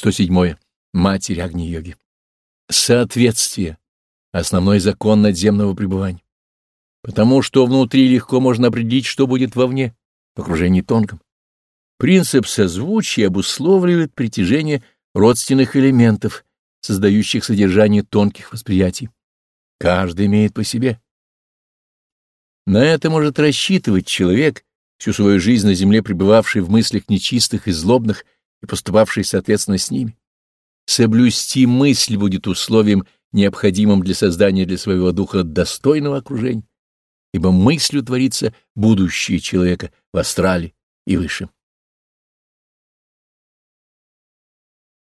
107. Матерь Агни-йоги. Соответствие — основной закон надземного пребывания. Потому что внутри легко можно определить, что будет вовне, в окружении тонком. Принцип созвучия обусловливает притяжение родственных элементов, создающих содержание тонких восприятий. Каждый имеет по себе. На это может рассчитывать человек, всю свою жизнь на земле пребывавший в мыслях нечистых и злобных и поступавший соответственно с ними. Соблюсти мысль будет условием, необходимым для создания для своего духа достойного окружения, ибо мыслью творится будущее человека в астрале и выше.